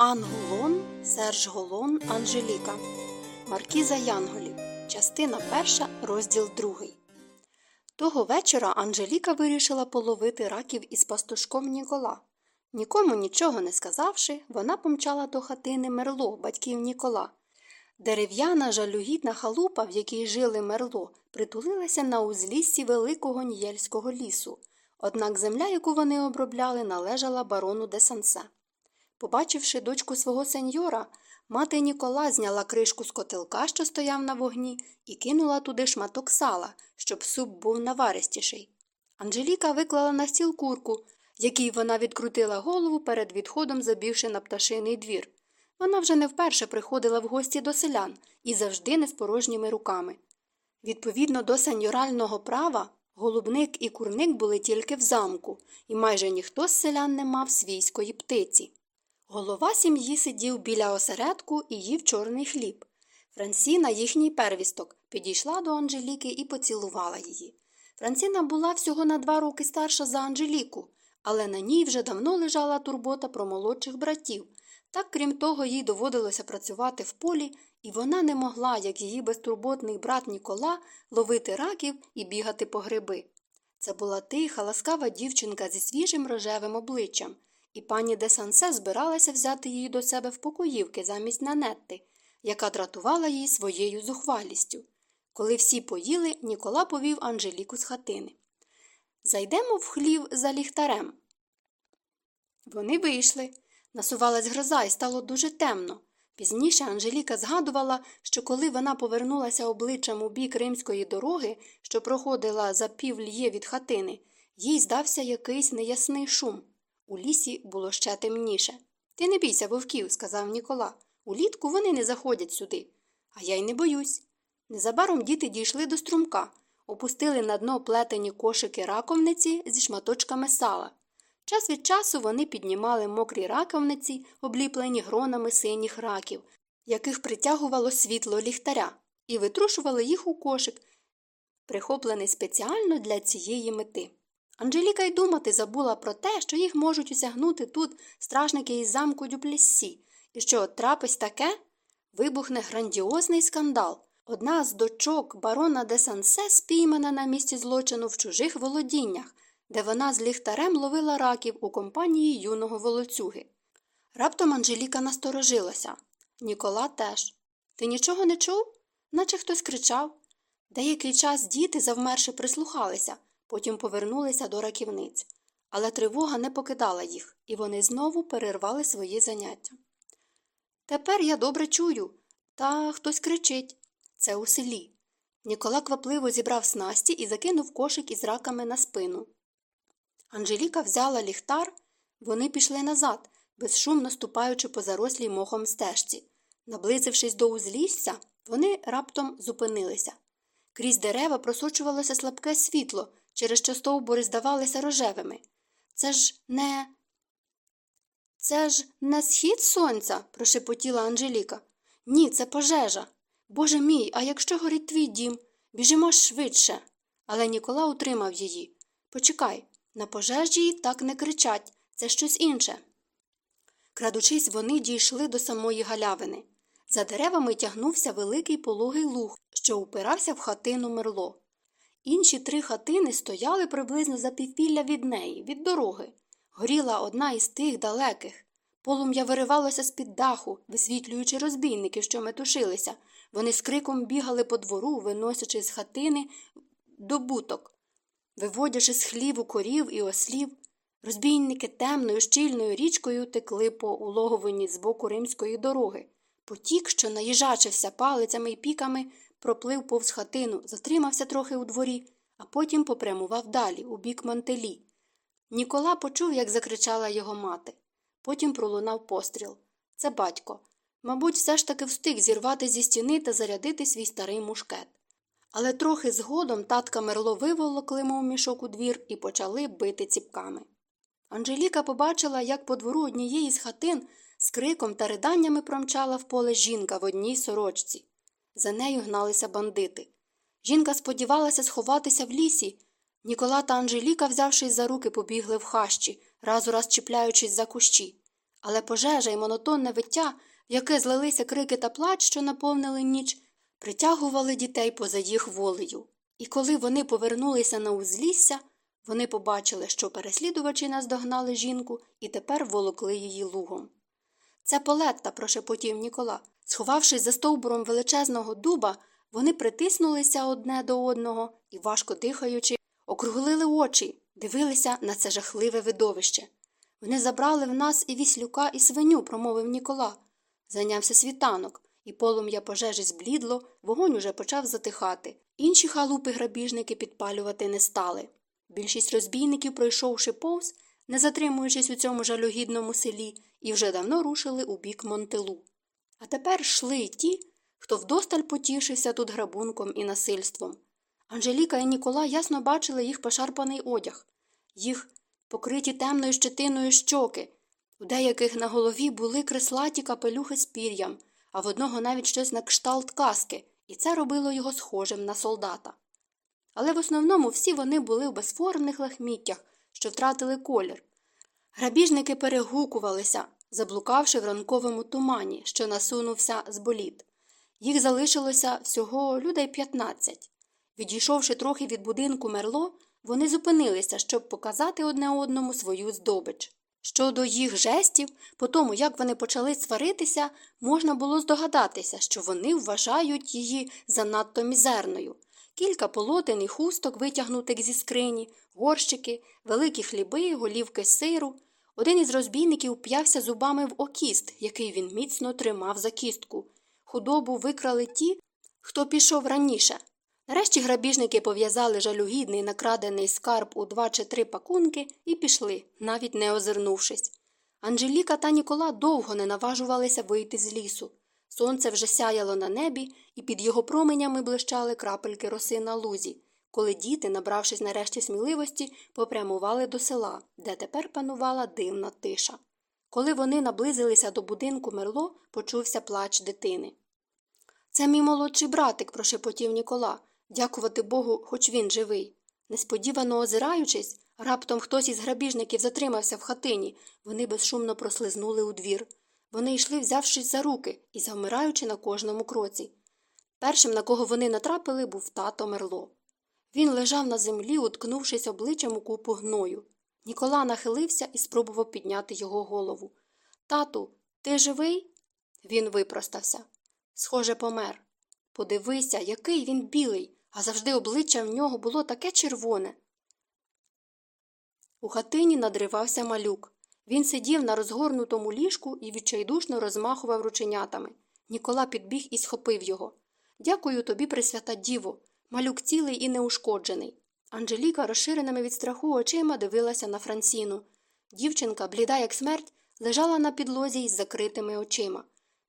Анголон, Серж Голон, Анжеліка. Маркіза Янголів. Частина перша, розділ другий. Того вечора Анжеліка вирішила половити раків із пастушком Нікола. Нікому нічого не сказавши, вона помчала до хатини Мерло, батьків Нікола. Дерев'яна жалюгідна халупа, в якій жили Мерло, притулилася на узліссі великого Нієльського лісу. Однак земля, яку вони обробляли, належала барону де Сансе. Побачивши дочку свого сеньора, мати Нікола зняла кришку з котелка, що стояв на вогні, і кинула туди шматок сала, щоб суп був наваристіший. Анжеліка виклала на стіл курку, якій вона відкрутила голову перед відходом, забігши на пташиний двір. Вона вже не вперше приходила в гості до селян і завжди не з порожніми руками. Відповідно до сеньорального права, голубник і курник були тільки в замку, і майже ніхто з селян не мав свійської птиці. Голова сім'ї сидів біля осередку і їв чорний хліб. Франсіна, їхній первісток, підійшла до Анжеліки і поцілувала її. Франсіна була всього на два роки старша за Анжеліку, але на ній вже давно лежала турбота про молодших братів. Так, крім того, їй доводилося працювати в полі, і вона не могла, як її безтурботний брат Нікола, ловити раків і бігати по гриби. Це була тиха, ласкава дівчинка зі свіжим рожевим обличчям і пані де Сансе збиралася взяти її до себе в покоївки замість нанетти, яка дратувала її своєю зухвалістю. Коли всі поїли, Нікола повів Анжеліку з хатини. Зайдемо в хлів за ліхтарем. Вони вийшли. Насувалась гроза і стало дуже темно. Пізніше Анжеліка згадувала, що коли вона повернулася обличчям у бік римської дороги, що проходила за пів льє від хатини, їй здався якийсь неясний шум. У лісі було ще темніше. Ти не бійся вовків, сказав Нікола. Улітку вони не заходять сюди. А я й не боюсь. Незабаром діти дійшли до струмка, опустили на дно плетені кошики раковниці зі шматочками сала. Час від часу вони піднімали мокрі раковниці, обліплені гронами синіх раків, яких притягувало світло ліхтаря, і витрушували їх у кошик, прихоплений спеціально для цієї мети. Анжеліка й думати забула про те, що їх можуть осягнути тут стражники із замку Дюплессі, і що трапись таке вибухне грандіозний скандал. Одна з дочок барона де Сансе спіймана на місці злочину в чужих володіннях, де вона з ліхтарем ловила раків у компанії юного волоцюги. Раптом Анжеліка насторожилася. Нікола теж. Ти нічого не чув? Наче хтось кричав. Деякий час діти, завмерши, прислухалися потім повернулися до раківниць. Але тривога не покидала їх, і вони знову перервали свої заняття. Тепер я добре чую, та хтось кричить це у селі. Нікола квапливо зібрав снасті і закинув кошик із раками на спину. Анжеліка взяла ліхтар, вони пішли назад, безшумно ступаючи по зарослій мохом стежці. Наблизившись до узлісся, вони раптом зупинилися. Крізь дерева просочувалося слабке світло, через що стовбури здавалися рожевими. Це ж не. Це ж не схід сонця, прошепотіла Анжеліка. Ні, це пожежа. Боже мій, а якщо горить твій дім, біжимо швидше. Але Нікола утримав її. Почекай, на пожежі так не кричать, це щось інше. Крадучись, вони дійшли до самої галявини. За деревами тягнувся великий пологий луг, що упирався в хатину мерло. Інші три хатини стояли приблизно за півпілля від неї, від дороги. Горіла одна із тих далеких. Полум'я виривалося з під даху, висвітлюючи розбійників, що метушилися. Вони з криком бігали по двору, виносячи з хатини добуток, виводячи з хліву корів і ослів. Розбійники темною щільною річкою текли по улоговині з боку римської дороги. Потік, що наїжачився палицями й піками, проплив повз хатину, затримався трохи у дворі, а потім попрямував далі, у бік Монтелі. Нікола почув, як закричала його мати. Потім пролунав постріл. Це батько. Мабуть, все ж таки встиг зірвати зі стіни та зарядити свій старий мушкет. Але трохи згодом татка Мерло виволокли мов мішок у двір і почали бити ціпками. Анжеліка побачила, як по двору однієї з хатин з криком та риданнями промчала в поле жінка в одній сорочці. За нею гналися бандити. Жінка сподівалася сховатися в лісі. Нікола та Анжеліка, взявшись за руки, побігли в хащі, раз у раз чіпляючись за кущі. Але пожежа і монотонне виття, в яке злилися крики та плач, що наповнили ніч, притягували дітей поза їх волею. І коли вони повернулися на узлісся, вони побачили, що переслідувачі наздогнали жінку і тепер волокли її лугом. Це полетта, прошепотів Нікола. Сховавшись за стовбуром величезного дуба, вони притиснулися одне до одного і, важко дихаючи, округлили очі, дивилися на це жахливе видовище. Вони забрали в нас і віслюка, і свиню, промовив Нікола. Зайнявся світанок, і полум'я пожежі зблідло, вогонь уже почав затихати. Інші халупи грабіжники підпалювати не стали. Більшість розбійників, пройшовши повз, не затримуючись у цьому жалюгідному селі, і вже давно рушили у бік Монтелу. А тепер йшли ті, хто вдосталь потішився тут грабунком і насильством. Анжеліка і Нікола ясно бачили їх пошарпаний одяг, їх покриті темною щетиною щоки, у деяких на голові були креслаті капелюхи з пір'ям, а в одного навіть щось на кшталт каски, і це робило його схожим на солдата. Але в основному всі вони були в безформних лахміттях, що втратили колір. Грабіжники перегукувалися, заблукавши в ранковому тумані, що насунувся з боліт. Їх залишилося всього людей 15. Відійшовши трохи від будинку мерло, вони зупинилися, щоб показати одне одному свою здобич. Щодо їх жестів, по тому, як вони почали сваритися, можна було здогадатися, що вони вважають її занадто мізерною. Кілька полотен і хусток, витягнутих зі скрині, горщики, великі хліби, голівки сиру. Один із розбійників п'явся зубами в окіст, який він міцно тримав за кістку. Худобу викрали ті, хто пішов раніше. Нарешті грабіжники пов'язали жалюгідний накрадений скарб у два чи три пакунки і пішли, навіть не озирнувшись. Анжеліка та Нікола довго не наважувалися вийти з лісу. Сонце вже сяяло на небі, і під його променями блищали крапельки роси на лузі, коли діти, набравшись нарешті сміливості, попрямували до села, де тепер панувала дивна тиша. Коли вони наблизилися до будинку мерло, почувся плач дитини. Це мій молодший братик, прошепотів Нікола. Дякувати Богу, хоч він живий. Несподівано озираючись, раптом хтось із грабіжників затримався в хатині, вони безшумно прослизнули у двір. Вони йшли, взявшись за руки і завмираючи на кожному кроці. Першим, на кого вони натрапили, був тато Мерло. Він лежав на землі, уткнувшись обличчям у купу гною. Нікола нахилився і спробував підняти його голову. Тату, ти живий? Він випростався. Схоже, помер. Подивися, який він білий, а завжди обличчя в нього було таке червоне. У хатині надривався малюк. Він сидів на розгорнутому ліжку і відчайдушно розмахував рученятами. Нікола підбіг і схопив його. Дякую тобі, Пресвята Діво. Малюк цілий і неушкоджений. Анжеліка, розширеними від страху очима, дивилася на Франсіну. Дівчинка, бліда, як смерть, лежала на підлозі із закритими очима.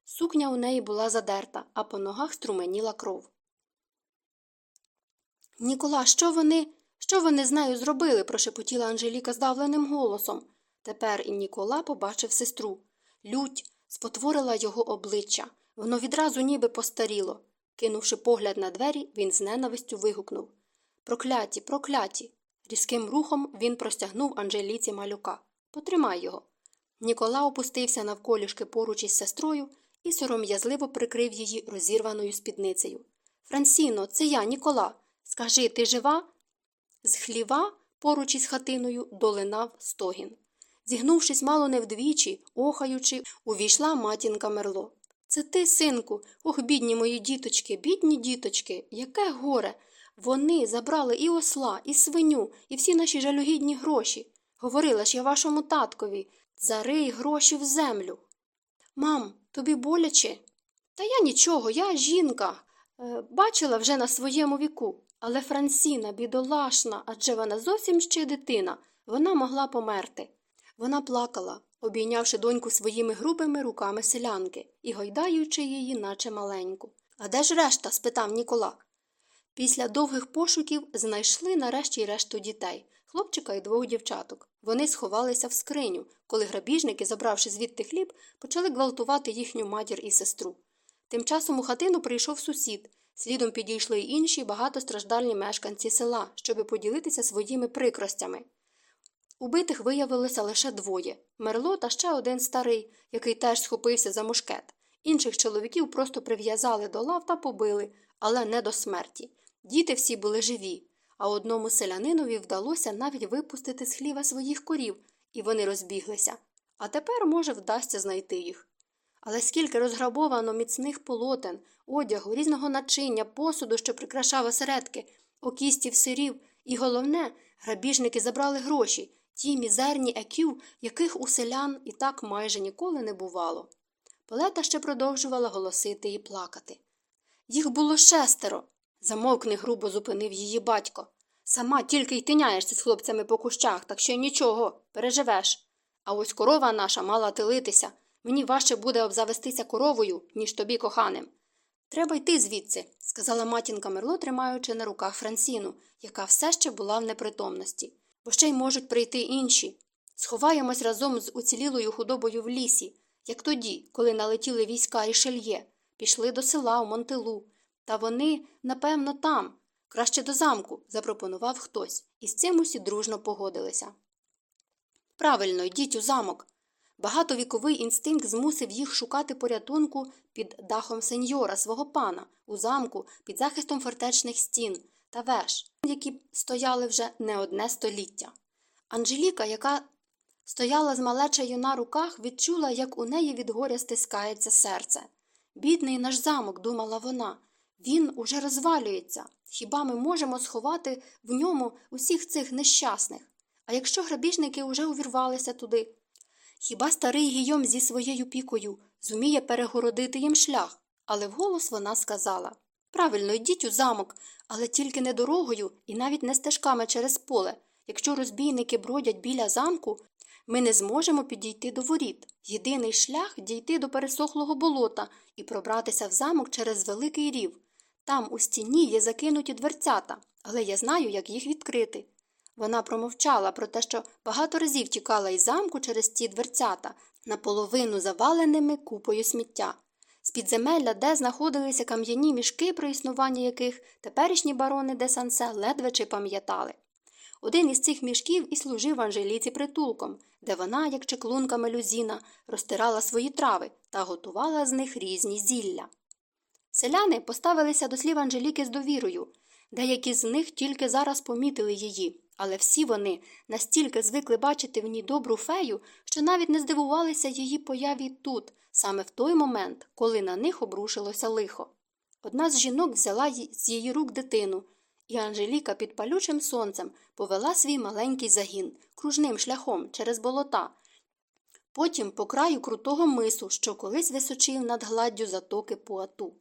Сукня у неї була задерта, а по ногах струменіла кров. Нікола, що вони що вони з нею зробили? прошепотіла Анжеліка здавленим голосом. Тепер і Нікола побачив сестру. Лють спотворила його обличчя. Воно відразу ніби постаріло. Кинувши погляд на двері, він з ненавистю вигукнув Прокляті, прокляті. Різким рухом він простягнув Анжеліці малюка. Потримай його. Нікола опустився навколішки поруч із сестрою і сором'язливо прикрив її розірваною спідницею. Франсіно, це я, Нікола. Скажи, ти жива? З хліва, поруч із хатиною, долинав стогін. Зігнувшись мало не вдвічі, охаючи, увійшла матінка Мерло. Це ти, синку, ох, бідні мої діточки, бідні діточки, яке горе. Вони забрали і осла, і свиню, і всі наші жалюгідні гроші. Говорила ж я вашому таткові зарий гроші в землю. Мам, тобі боляче? Та я нічого, я жінка. Е, бачила вже на своєму віку. Але Франсіна, бідолашна, адже вона зовсім ще дитина, вона могла померти. Вона плакала, обійнявши доньку своїми грубими руками селянки і гойдаючи її, наче маленьку. А де ж решта? спитав Нікола. Після довгих пошуків знайшли нарешті решту дітей хлопчика і двох дівчаток. Вони сховалися в скриню, коли грабіжники, забравши звідти хліб, почали гвалтувати їхню матір і сестру. Тим часом у хатину прийшов сусід. Слідом підійшли й інші багатостраждальні мешканці села, щоби поділитися своїми прикростями. Убитих виявилося лише двоє Мерло та ще один старий, який теж схопився за мушкет. Інших чоловіків просто прив'язали до лав та побили, але не до смерті. Діти всі були живі, а одному селянинові вдалося навіть випустити з хліва своїх корів, і вони розбіглися. А тепер, може, вдасться знайти їх. Але скільки розграбовано міцних полотен, одягу, різного начиння, посуду, що прикрашав осередки, окістів сирів, і головне, грабіжники забрали гроші, ті мізерні екю, яких у селян і так майже ніколи не бувало. Полета ще продовжувала голосити і плакати. Їх було шестеро. Замовкни, грубо зупинив її батько. Сама тільки й тиняєшся з хлопцями по кущах, так що нічого, переживеш. А ось корова наша мала тилитися. Мені важче буде обзавестися коровою, ніж тобі коханим. Треба йти звідси, сказала матінка Мерло, тримаючи на руках Франсіну, яка все ще була в непритомності, бо ще й можуть прийти інші. Сховаємось разом з уцілілою худобою в лісі, як тоді, коли налетіли війська Рішельє, пішли до села у Монтелу. Та вони, напевно, там, краще до замку, запропонував хтось, і з цим усі дружно погодилися. Правильно, йдіть у замок. Багатовіковий інстинкт змусив їх шукати порятунку під дахом сеньора, свого пана, у замку, під захистом фортечних стін та веж, які стояли вже не одне століття. Анжеліка, яка стояла з малечею на руках, відчула, як у неї від горя стискається серце. Бідний наш замок, думала вона, він уже розвалюється. Хіба ми можемо сховати в ньому усіх цих нещасних? А якщо грабіжники уже увірвалися туди? Хіба старий Гійом зі своєю пікою зуміє перегородити їм шлях? Але вголос вона сказала Правильно, йдіть у замок, але тільки не дорогою і навіть не стежками через поле. Якщо розбійники бродять біля замку, ми не зможемо підійти до воріт. Єдиний шлях дійти до пересохлого болота і пробратися в замок через великий рів. Там у стіні є закинуті дверцята, але я знаю, як їх відкрити. Вона промовчала про те, що багато разів тікала із замку через ті дверцята, наполовину заваленими купою сміття. З підземелля, де знаходилися кам'яні мішки, про існування яких теперішні барони де Сансе ледве чи пам'ятали. Один із цих мішків і служив Анжеліці притулком, де вона, як чеклунка мелюзіна, розтирала свої трави та готувала з них різні зілля. Селяни поставилися до слів Анжеліки з довірою. Деякі з них тільки зараз помітили її, але всі вони настільки звикли бачити в ній добру фею, що навіть не здивувалися її появі тут, саме в той момент, коли на них обрушилося лихо. Одна з жінок взяла з її рук дитину, і Анжеліка під палючим сонцем повела свій маленький загін кружним шляхом через болота. Потім по краю крутого мису, що колись височив над гладдю затоки Пуату.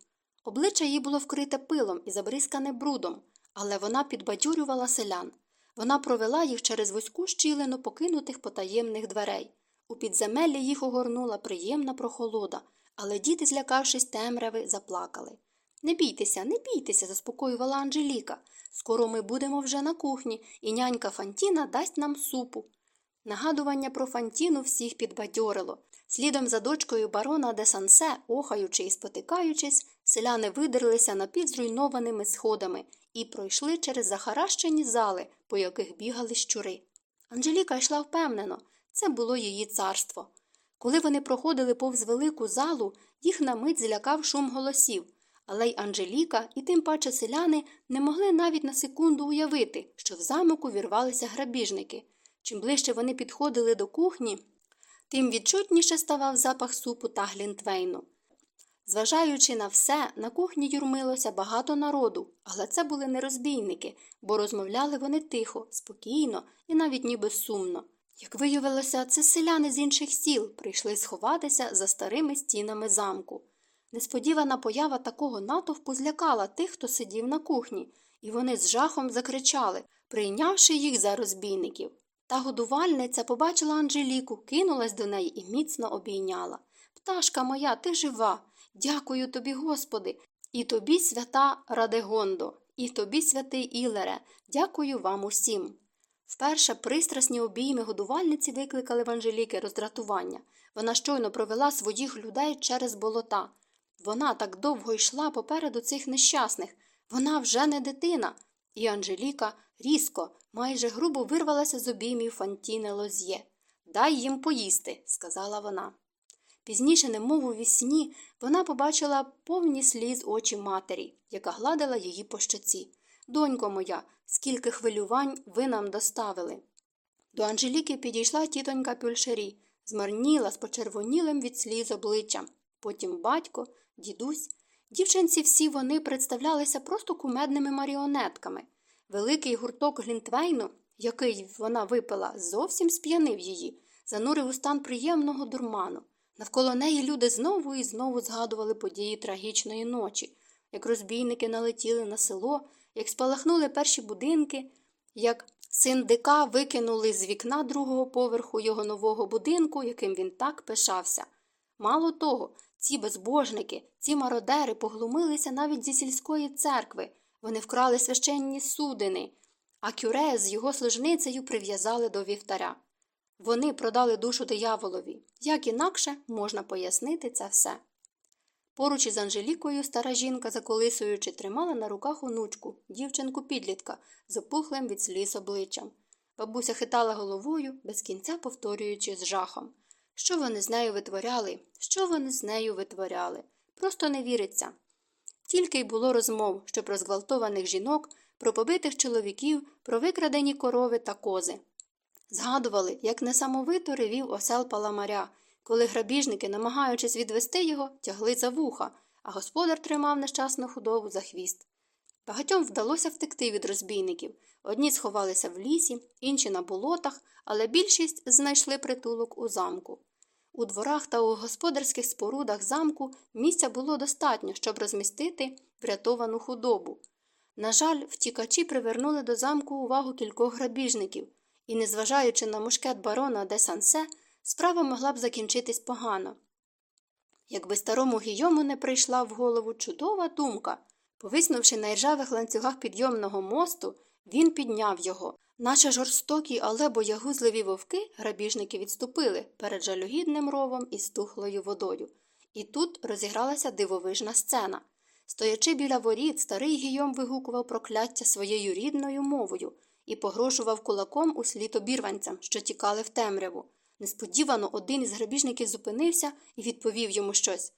Обличчя їй було вкрите пилом і забризкане брудом, але вона підбадьорювала селян. Вона провела їх через вузьку щілину покинутих потаємних дверей. У підземеллі їх огорнула приємна прохолода, але діти, злякавшись темряви, заплакали. Не бійтеся, не бійтеся, заспокоювала Анжеліка. Скоро ми будемо вже на кухні, і нянька Фантіна дасть нам супу. Нагадування про Фантіну всіх підбадьорило. Слідом за дочкою барона де Сансе, охаючи і спотикаючись, селяни видерлися напід зруйнованими сходами і пройшли через захаращені зали, по яких бігали щури. Анжеліка йшла впевнено це було її царство. Коли вони проходили повз велику залу, їх на мить злякав шум голосів, але й Анжеліка, і тим паче селяни не могли навіть на секунду уявити, що в замок увірвалися грабіжники. Чим ближче вони підходили до кухні, тим відчутніше ставав запах супу та глінтвейну. Зважаючи на все, на кухні юрмилося багато народу, але це були не розбійники, бо розмовляли вони тихо, спокійно і навіть ніби сумно. Як виявилося, це селяни з інших сіл прийшли сховатися за старими стінами замку. Несподівана поява такого натовпу злякала тих, хто сидів на кухні, і вони з жахом закричали, прийнявши їх за розбійників. Та годувальниця побачила Анжеліку, кинулась до неї і міцно обійняла. Пташка моя, ти жива. Дякую тобі, Господи, і тобі, свята Радегондо, і тобі, святий Ілере, дякую вам усім. Вперше пристрасні обійми годувальниці викликали в Анжеліки роздратування. Вона щойно провела своїх людей через болота. Вона так довго йшла попереду цих нещасних. Вона вже не дитина, і Анжеліка різко, майже грубо вирвалася з обіймів Фантіне Лоз'є. Дай їм поїсти, сказала вона. Пізніше, немов у вісні, вона побачила повні сліз очі матері, яка гладила її по щоці. Донько моя, скільки хвилювань ви нам доставили. До Анжеліки підійшла тітонька Пюльшері, змарніла з почервонілим від сліз обличчям. Потім батько, дідусь. Дівчинці всі вони представлялися просто кумедними маріонетками. Великий гурток Глінтвейну, який вона випила, зовсім сп'янив її, занурив у стан приємного дурману. Навколо неї люди знову і знову згадували події трагічної ночі, як розбійники налетіли на село, як спалахнули перші будинки, як син дика викинули з вікна другого поверху його нового будинку, яким він так пишався. Мало того, ці безбожники, ці мародери поглумилися навіть зі сільської церкви, вони вкрали священні судини, а кюре з його служницею прив'язали до вівтаря. Вони продали душу дияволові. Як інакше можна пояснити це все. Поруч із Анжелікою стара жінка, заколисуючи, тримала на руках онучку, дівчинку підлітка, з опухлим від сліз обличчям. Бабуся хитала головою, без кінця повторюючи з жахом. Що вони з нею витворяли? Що вони з нею витворяли? Просто не віриться. Тільки й було розмов, що про зґвалтованих жінок, про побитих чоловіків, про викрадені корови та кози. Згадували, як несамовито ревів осел паламаря, коли грабіжники, намагаючись відвести його, тягли за вуха, а господар тримав нещасну худобу за хвіст. Багатьом вдалося втекти від розбійників. Одні сховалися в лісі, інші на болотах, але більшість знайшли притулок у замку. У дворах та у господарських спорудах замку місця було достатньо, щоб розмістити врятовану худобу. На жаль, втікачі привернули до замку увагу кількох грабіжників, і, незважаючи на мушкет барона де Сансе, справа могла б закінчитись погано. Якби старому гійому не прийшла в голову чудова думка. Повиснувши на іржавих ланцюгах підйомного мосту, він підняв його. Наче жорстокі, але боягузливі вовки грабіжники відступили перед жалюгідним ровом і стухлою водою. І тут розігралася дивовижна сцена. Стоячи біля воріт, старий гійом вигукував прокляття своєю рідною мовою і погрожував кулаком у слід обірванцям, що тікали в темряву. Несподівано один із грабіжників зупинився і відповів йому щось.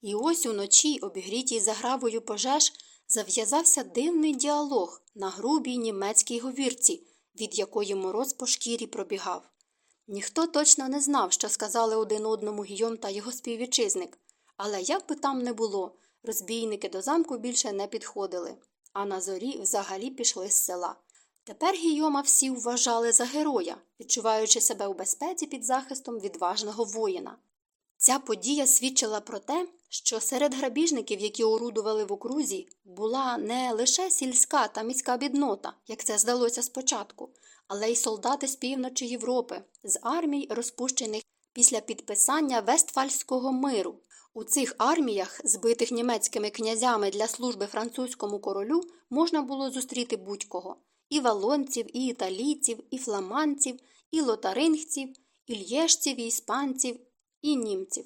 І ось уночі, обігрітій загравою пожеж, зав'язався дивний діалог на грубій німецькій говірці, від якої мороз по шкірі пробігав. Ніхто точно не знав, що сказали один одному Гійом та його співвітчизник, але як би там не було, розбійники до замку більше не підходили, а на зорі взагалі пішли з села. Тепер Гійома всі вважали за героя, відчуваючи себе у безпеці під захистом відважного воїна. Ця подія свідчила про те, що серед грабіжників, які орудували в окрузі, була не лише сільська та міська біднота, як це здалося спочатку, але й солдати з півночі Європи, з армій, розпущених після підписання Вестфальського миру. У цих арміях, збитих німецькими князями для служби французькому королю, можна було зустріти будь-кого і валонців, і італійців, і фламандців, і лотарингців, і лєшців, і іспанців, і німців.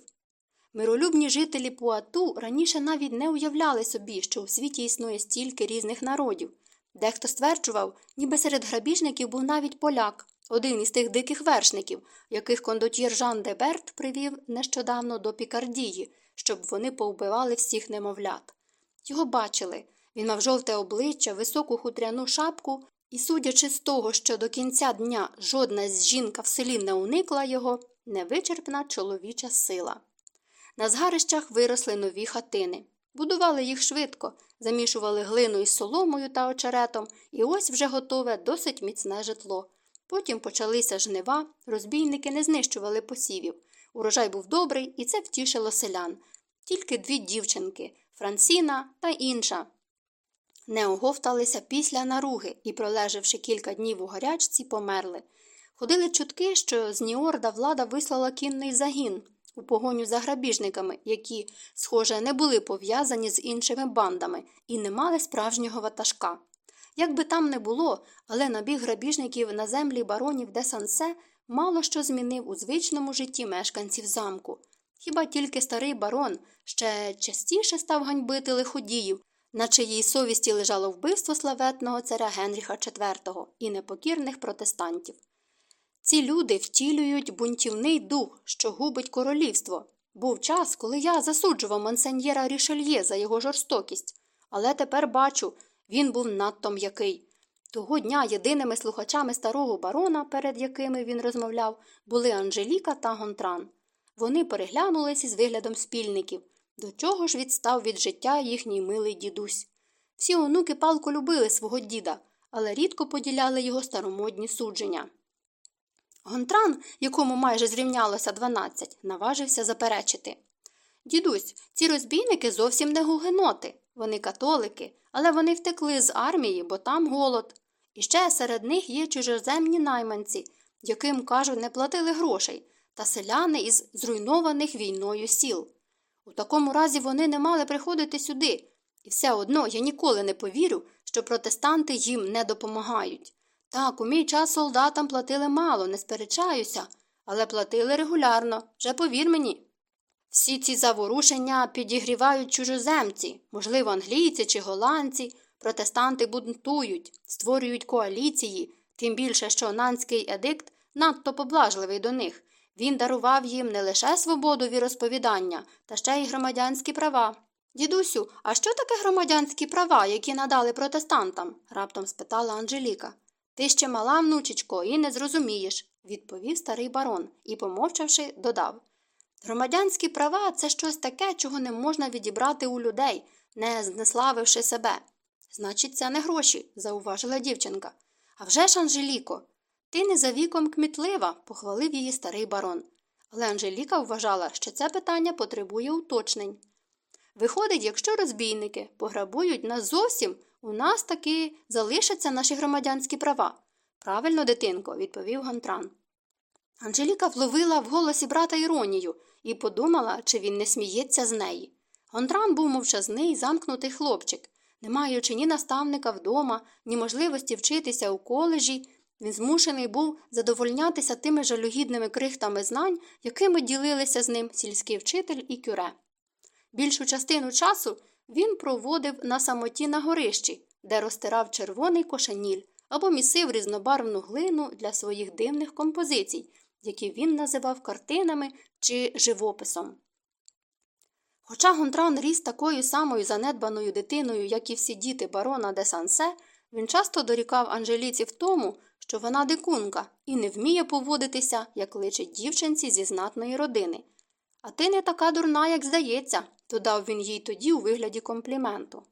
Миролюбні жителі Пуату раніше навіть не уявляли собі, що у світі існує стільки різних народів. Дехто стверджував, ніби серед грабіжників був навіть поляк, один із тих диких вершників, яких кондотьєр Жан де Берт привів нещодавно до Пікардії, щоб вони повбивали всіх немовлят. Його бачили. Він мав жовте обличчя, високу хутряну шапку, і, судячи з того, що до кінця дня жодна з жінка в селі не уникла його, невичерпна чоловіча сила. На згарищах виросли нові хатини. Будували їх швидко, замішували глину із соломою та очеретом, і ось вже готове досить міцне житло. Потім почалися жнива, розбійники не знищували посівів. Урожай був добрий, і це втішило селян. Тільки дві дівчинки Франсіна та інша. Не оговталися після наруги і, пролежавши кілька днів у гарячці, померли. Ходили чутки, що з Ніорда влада вислала кінний загін у погоню за грабіжниками, які, схоже, не були пов'язані з іншими бандами і не мали справжнього ватажка. Як би там не було, але набіг грабіжників на землі баронів де Сансе мало що змінив у звичному житті мешканців замку. Хіба тільки старий барон ще частіше став ганьбити лиходіїв на чиїй совісті лежало вбивство славетного царя Генріха IV і непокірних протестантів. Ці люди втілюють бунтівний дух, що губить королівство. Був час, коли я засуджував монсеньєра Рішельє за його жорстокість, але тепер бачу, він був надто м'який. Того дня єдиними слухачами старого барона, перед якими він розмовляв, були Анжеліка та Гонтран. Вони переглянулись із виглядом спільників, до чого ж відстав від життя їхній милий дідусь. Всі онуки палко любили свого діда, але рідко поділяли його старомодні судження. Гонтран, якому майже зрівнялося дванадцять, наважився заперечити. Дідусь, ці розбійники зовсім не гугеноти. Вони католики, але вони втекли з армії, бо там голод. І ще серед них є чужоземні найманці, яким, кажуть, не платили грошей, та селяни із зруйнованих війною сіл. У такому разі вони не мали приходити сюди, і все одно я ніколи не повірю, що протестанти їм не допомагають. Так, у мій час солдатам платили мало, не сперечаюся, але платили регулярно, вже повір мені. Всі ці заворушення підігрівають чужоземці, можливо, англійці чи голландці, протестанти бунтують, створюють коаліції, тим більше, що нанський едикт надто поблажливий до них. Він дарував їм не лише свободу віросповідання, та ще й громадянські права. Дідусю, а що таке громадянські права, які надали протестантам? раптом спитала Анжеліка. Ти ще мала, внучечко, і не зрозумієш, відповів старий барон і, помовчавши, додав. Громадянські права це щось таке, чого не можна відібрати у людей, не знеславивши себе. Значить, це не гроші, зауважила дівчинка. «А вже ж, Анжеліко, ти не за віком кмітлива, похвалив її старий барон. Але Анжеліка вважала, що це питання потребує уточнень. Виходить, якщо розбійники пограбують нас зовсім, у нас таки залишаться наші громадянські права. Правильно, дитинко, відповів Гантран. Анжеліка вловила в голосі брата іронію і подумала, чи він не сміється з неї. Гонтран був мовчазний, замкнутий хлопчик. Не маючи ні наставника вдома, ні можливості вчитися у коледжі, він змушений був задовольнятися тими жалюгідними крихтами знань, якими ділилися з ним сільський вчитель і кюре. Більшу частину часу він проводив на самоті на горищі, де розтирав червоний кошаніль або місив різнобарвну глину для своїх дивних композицій, які він називав картинами чи живописом. Хоча Гонтран ріс такою самою занедбаною дитиною, як і всі діти барона де Сансе, він часто дорікав Анжеліці в тому, що вона дикунка і не вміє поводитися, як личить дівчинці зі знатної родини. А ти не така дурна, як здається, додав він їй тоді у вигляді компліменту.